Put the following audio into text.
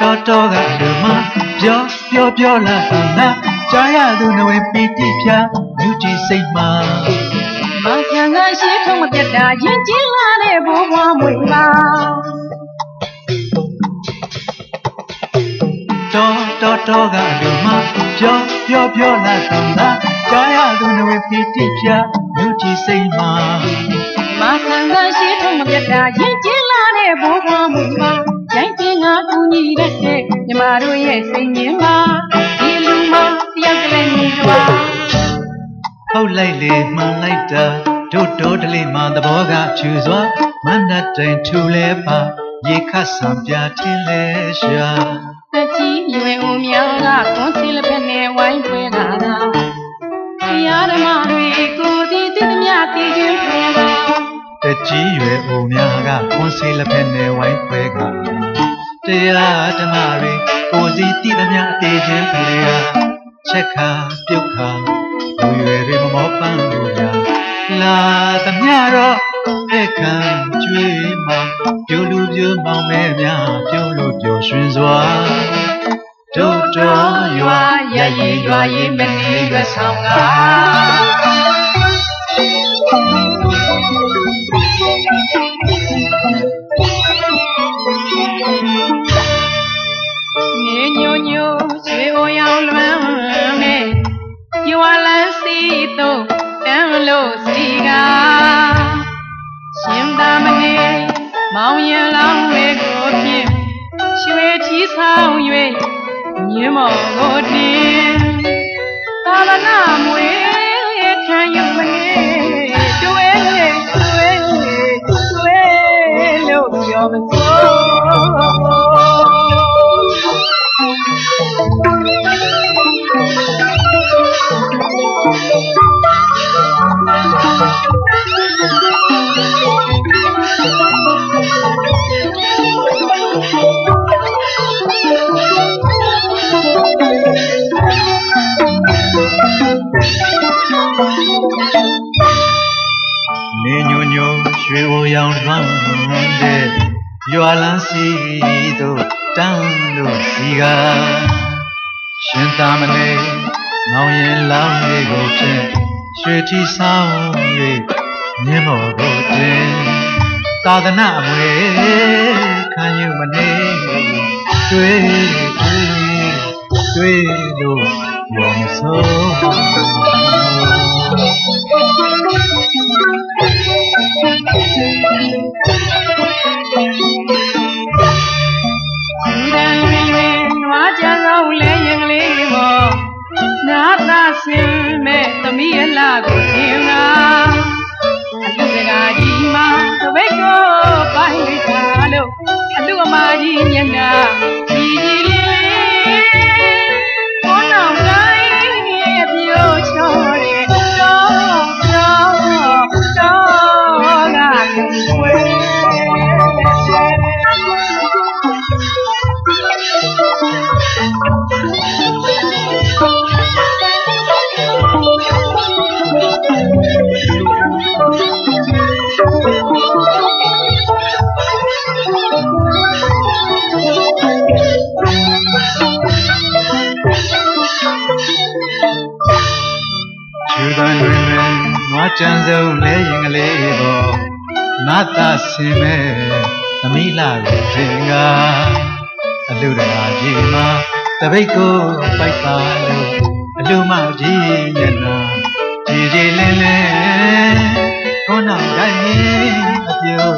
တော်တော်ကလူမပြောပြောပြောလာတာကြားရသူနဝင်ပီတိဖြာမြူကြည်စိတ်မှာမဆန်ကရှိထုံးမပြတ်တာရင်ကျင်းလာတဲ့ဘိုးဘွားမွေပါတော်တော်တော်ကလူမပြောပြောပြောလာတာကြားရသူနဝင်ပီတိဖြာမြူကြည်စိတ်မှာမဆန်ကရှိထုံးမပြတ်တာရင်ကျင်းလာတဲ့ဘိုးဘွားမွေပါ ရိုင်းကျင်းကကူညီတဲ့ညီမတို့ရဲ့စိတ်ညင်ပါဒီလူမတယောက်ကလေးမြင်ပါဟုတ်လိုက်လေမှန်လိုက်တာတို့တော်တလေးမှသဘောကဖြူစွာမန္တတိုင်ထူလဲပါရေခတ်ဆံပြထင်းလဲရှာတကြီးရွယ်ဦးများကကွန်စီလက်ဖက်နဲ့ဝိုင်းဖွဲတာသာတရားဓမ္မတွေကိုစီတည်သမျှတည်ခြင်းဖယ် တာတကြီးရွယ်ဦးများကကွန်စီလက်ဖက်နဲ့ဝိုင်းဖွဲကတရားဓမ္မတွေကိုစီတည်သမျှတည်ခြင်းဖယ်တာချက်ခါပြုတ်ခါလူရွယ်တွေမမောပန်းလို့ရာလာသမျှတော့အခမ်းကျွေးမှပြိုလူပြိုမောင်မဲများပြုံးလို့ပျော်ရွှင်စွာတို့တော်ရွာရရည်ရွာရည်မနေရွယ်ဆောင်က မောင်ရင်လောင်းတွေကိုဖြင့်ရွှေထီးဆောင်၍မြင်းမော်ကိုတင်သာသနာမွေခံယူမနေတွေ့တွေ့တွေ့လို့ပြောမနေ ရောင်ထွန်းတဲ့ရွာလန်းစီတို့တန်းလို့စီကရှင်သာမဏေမောင်ရင်လောင်းလေးကိုဖြင့်ရွှေထီဆောင်၍မြင်းမော်ကိုတင်သာသနာအမွေခံယူမနေတွေ့တွေ့တွေ့လို့ ဆင်းမဲ့သမီးအလားကိုသင်လာအလူစကားကြီးမှာသဘိတ်ကိုပိုင်းလိုက်တာလို့အလူအမကြီးမျက်နှာကြီးကြီး ကြံစုံလဲရင်ကလေးပေါ်နတ်သာဆင်မဲ့သမီးလာကိုတင်ကအလူတရာကြီးမှာတပိတ်ကိုပိုက်ပါလို့အလူမကြီးညနာကြည်ကြည်လင်းလင်းခေါင်းနောက်တိုင်းအပြို